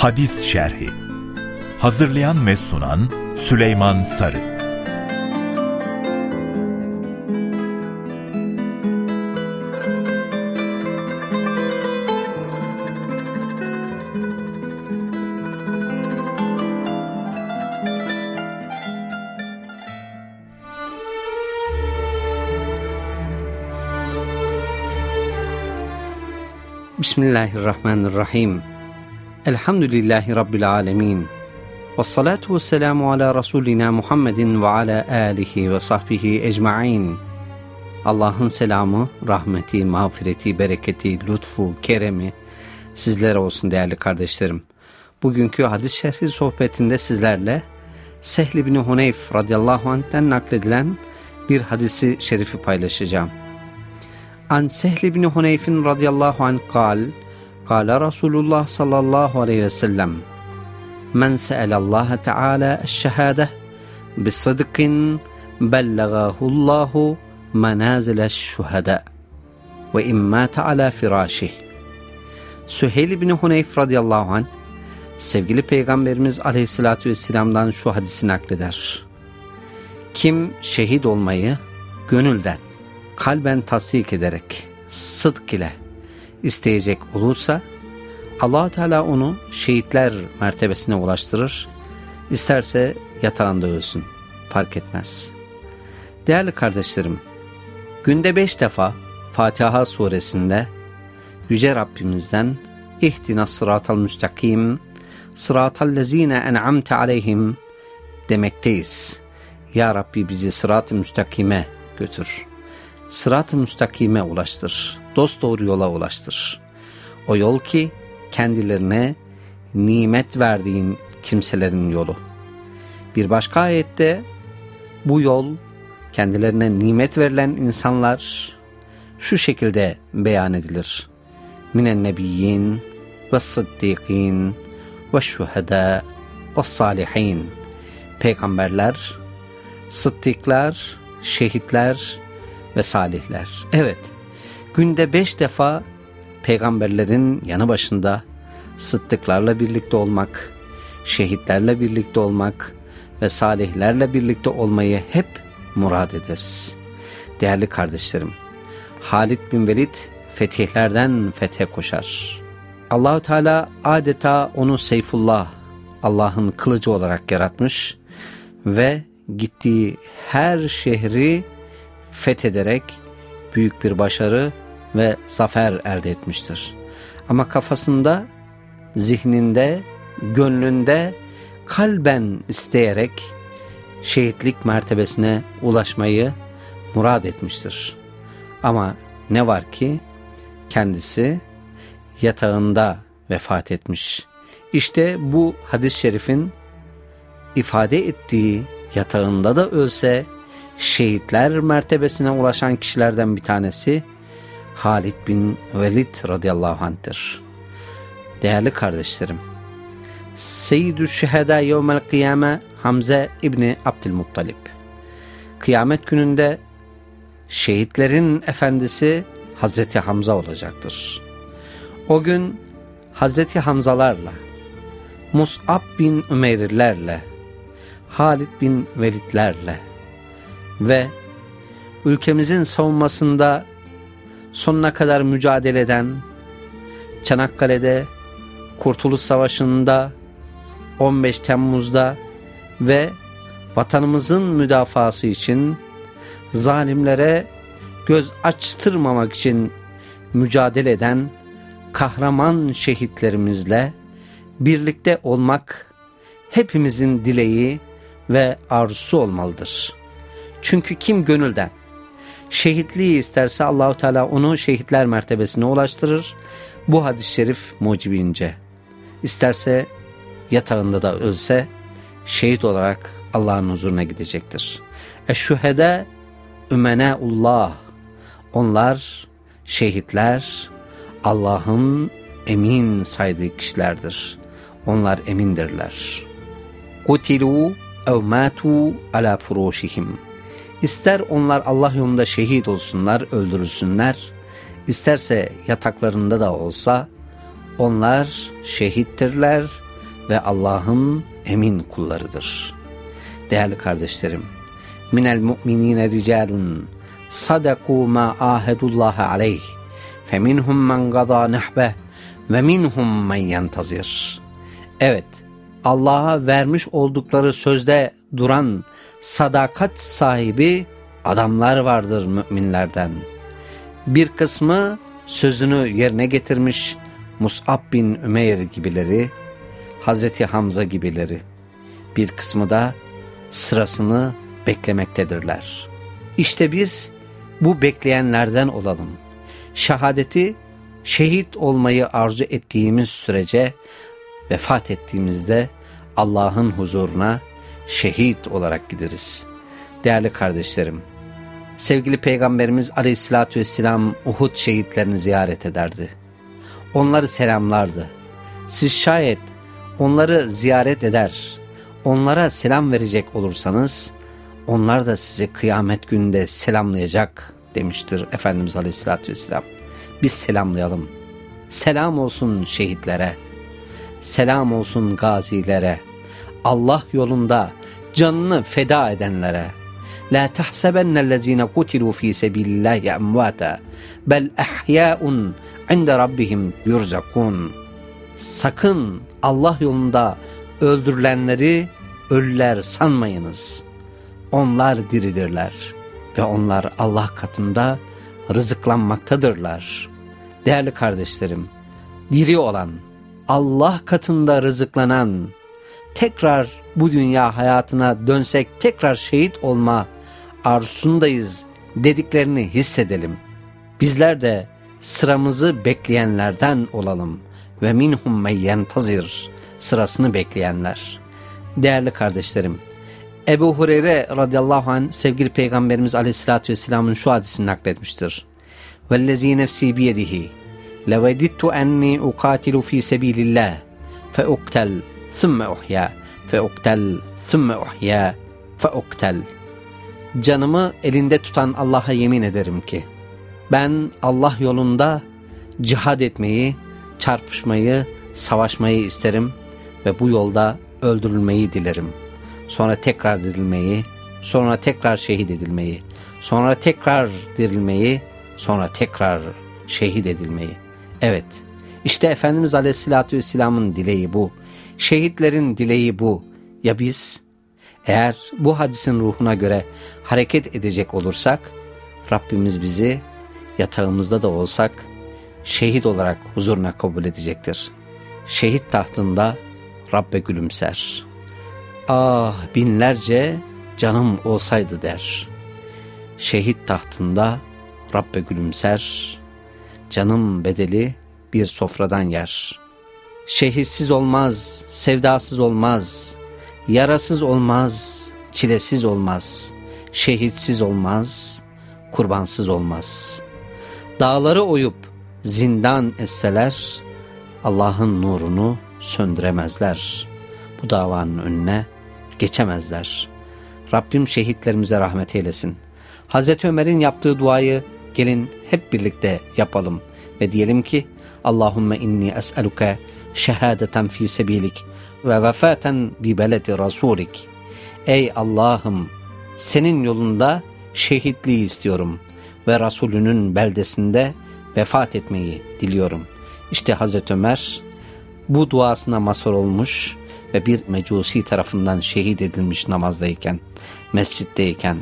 Hadis Şerhi Hazırlayan ve sunan Süleyman Sarı Bismillahirrahmanirrahim. Elhamdülillahi Rabbil alemin. Ve salatu ve selamu ala Resulina Muhammedin ve ala alihi ve sahbihi ecma'in. Allah'ın selamı, rahmeti, mağfireti, bereketi, lütfu, keremi sizlere olsun değerli kardeşlerim. Bugünkü hadis şerhi sohbetinde sizlerle Sehl bin Huneyf radıyallahu anh'ten nakledilen bir hadisi şerifi paylaşacağım. An Sehl bin Huneyf'in radıyallahu anh kal, Kale Resulullah sallallahu aleyhi ve sellem, Men se'elallaha teala eşşehâdeh bisidkin bellagahullahu menazileş şuhada ve immâte ala firâşih. Süheyl bin Huneyf radıyallahu anh, sevgili Peygamberimiz aleyhissalatü vesselam'dan şu hadisi nakleder. Kim şehit olmayı gönülden, kalben tasdik ederek, sıdk ile isteyecek olursa allah Teala onu şehitler mertebesine ulaştırır. İsterse yatağında ölsün. Fark etmez. Değerli kardeşlerim, günde beş defa Fatiha suresinde Yüce Rabbimizden İhtina sıratal müstakim sıratal lezine en'amte aleyhim demekteyiz. Ya Rabbi bizi sırat-ı müstakime götür sırat-ı müstakime ulaştır. Dost doğru yola ulaştır. O yol ki kendilerine nimet verdiğin kimselerin yolu. Bir başka ayette bu yol kendilerine nimet verilen insanlar şu şekilde beyan edilir. Minen nebiyyin ve sıddikin ve şuhada ve salihin. Peygamberler, sıddıklar, şehitler, ve salihler. Evet, günde beş defa peygamberlerin yanı başında sıddıklarla birlikte olmak, şehitlerle birlikte olmak ve salihlerle birlikte olmayı hep murad ederiz. Değerli kardeşlerim, Halid bin Velid fetihlerden fethe koşar. Allahü Teala adeta onu Seyfullah, Allah'ın kılıcı olarak yaratmış ve gittiği her şehri fethederek büyük bir başarı ve zafer elde etmiştir. Ama kafasında, zihninde, gönlünde kalben isteyerek şehitlik mertebesine ulaşmayı murad etmiştir. Ama ne var ki kendisi yatağında vefat etmiş. İşte bu hadis-i şerifin ifade ettiği yatağında da ölse şehitler mertebesine ulaşan kişilerden bir tanesi Halid bin Velid radıyallahu anh'tır. Değerli kardeşlerim, Seyyidü Şeheda Yevmel Kıyame Hamze İbni Abdülmuttalip. Kıyamet gününde şehitlerin efendisi Hazreti Hamza olacaktır. O gün Hazreti Hamzalarla, Mus'ab bin Ümeyrlerle, Halid bin Velidlerle, ve ülkemizin savunmasında sonuna kadar mücadele eden, Çanakkale'de, Kurtuluş Savaşı'nda, 15 Temmuz'da ve vatanımızın müdafası için zalimlere göz açtırmamak için mücadele eden kahraman şehitlerimizle birlikte olmak hepimizin dileği ve arzusu olmalıdır. Çünkü kim gönülden şehitliği isterse Allahu Teala onu şehitler mertebesine ulaştırır. Bu hadis-i şerif mucibince. İsterse yatağında da ölse şehit olarak Allah'ın huzuruna gidecektir. Eşşühede ümeneullah. Onlar şehitler Allah'ın emin saydığı kişilerdir. Onlar emindirler. Kutilu ev ala furuşihim. İster onlar Allah yolunda şehit olsunlar, öldürülsünler, isterse yataklarında da olsa onlar şehittirler, ve Allah'ın emin kullarıdır. Değerli kardeşlerim, minel mu'minine ricalun sadaku ma ahedullaha aleyh feminhum men gada nehbe ve minhum men yentazir. Evet, Allah'a vermiş oldukları sözde duran sadakat sahibi adamlar vardır müminlerden. Bir kısmı sözünü yerine getirmiş Mus'ab bin Ümeyr gibileri, Hazreti Hamza gibileri. Bir kısmı da sırasını beklemektedirler. İşte biz bu bekleyenlerden olalım. Şehadeti, şehit olmayı arzu ettiğimiz sürece vefat ettiğimizde Allah'ın huzuruna şehit olarak gideriz. Değerli kardeşlerim, sevgili Peygamberimiz aleyhissalatü vesselam Uhud şehitlerini ziyaret ederdi. Onları selamlardı. Siz şayet onları ziyaret eder, onlara selam verecek olursanız, onlar da sizi kıyamet gününde selamlayacak demiştir Efendimiz Aleyhisselatü Vesselam. Biz selamlayalım. Selam olsun şehitlere, selam olsun gazilere, Allah yolunda canını feda edenlere. La tahsabennellezine kutilu fi sebilillahi emvata bel ahya'un inde rabbihim yurzakun. Sakın Allah yolunda öldürülenleri ölüler sanmayınız. Onlar diridirler ve onlar Allah katında rızıklanmaktadırlar. Değerli kardeşlerim, diri olan, Allah katında rızıklanan, tekrar bu dünya hayatına dönsek tekrar şehit olma arzusundayız dediklerini hissedelim. Bizler de sıramızı bekleyenlerden olalım ve minhum meyyentazir sırasını bekleyenler. Değerli kardeşlerim, Ebu Hureyre radıyallahu anh sevgili Peygamberimiz aleyhissalatü vesselamın şu hadisini nakletmiştir. Vellezî nefsî biyedihi لَوَدِدْتُ اَنِّي اُقَاتِلُ ف۪ي سَب۪يلِ اللّٰهِ فَاُقْتَلْ ثُمَّ اُحْيَا فَاُقْتَلْ ثُمَّ اُحْيَا فَاُقْتَلْ Canımı elinde tutan Allah'a yemin ederim ki, ben Allah yolunda cihad etmeyi, çarpışmayı, savaşmayı isterim ve bu yolda öldürülmeyi dilerim. Sonra tekrar dirilmeyi, sonra tekrar şehit edilmeyi, sonra tekrar dirilmeyi, sonra tekrar şehit edilmeyi. Evet, işte Efendimiz Aleyhisselatü Vesselam'ın dileği bu. Şehitlerin dileği bu. Ya biz? Eğer bu hadisin ruhuna göre hareket edecek olursak, Rabbimiz bizi yatağımızda da olsak şehit olarak huzuruna kabul edecektir. Şehit tahtında Rabbe gülümser. Ah binlerce canım olsaydı der. Şehit tahtında Rabbe gülümser. Canım bedeli bir sofradan yer. Şehitsiz olmaz, sevdasız olmaz, yarasız olmaz, çilesiz olmaz, şehitsiz olmaz, kurbansız olmaz. Dağları oyup zindan etseler, Allah'ın nurunu söndüremezler. Bu davanın önüne geçemezler. Rabbim şehitlerimize rahmet eylesin. Hazreti Ömer'in yaptığı duayı gelin hep birlikte yapalım ve diyelim ki Allahümme inni es'eluke şehadeten fi sebilik ve vefaten bi beledi rasulik. Ey Allah'ım senin yolunda şehitliği istiyorum ve Resulünün beldesinde vefat etmeyi diliyorum. İşte Hazreti Ömer bu duasına mazhar olmuş ve bir mecusi tarafından şehit edilmiş namazdayken, mescitteyken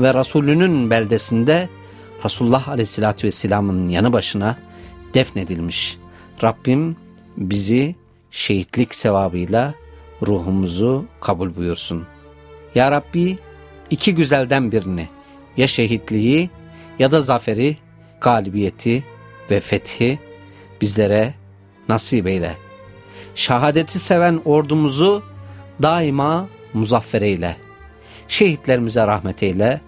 ve Resulünün beldesinde Resulullah Aleyhisselatü Vesselam'ın yanı başına defnedilmiş. Rabbim bizi şehitlik sevabıyla ruhumuzu kabul buyursun. Ya Rabbi iki güzelden birini ya şehitliği ya da zaferi, galibiyeti ve fethi bizlere nasip eyle. Şahadeti seven ordumuzu daima muzaffer eyle. Şehitlerimize rahmet eyle,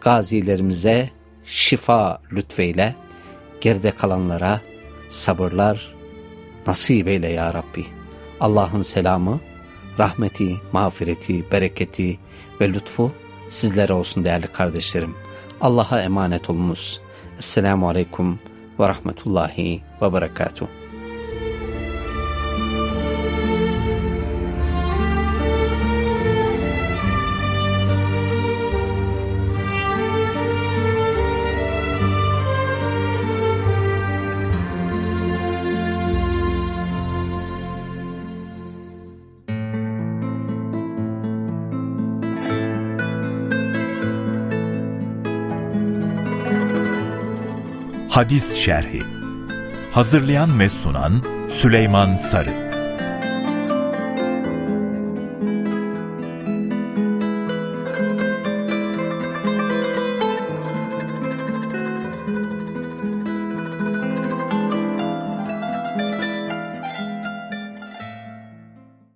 gazilerimize şifa lütfeyle, geride kalanlara sabırlar nasip eyle ya Rabbi. Allah'ın selamı, rahmeti, mağfireti, bereketi ve lütfu sizlere olsun değerli kardeşlerim. Allah'a emanet olunuz. Esselamu Aleyküm ve Rahmetullahi ve Berekatuhu. Hadis Şerhi. Hazırlayan ve sunan Süleyman Sarı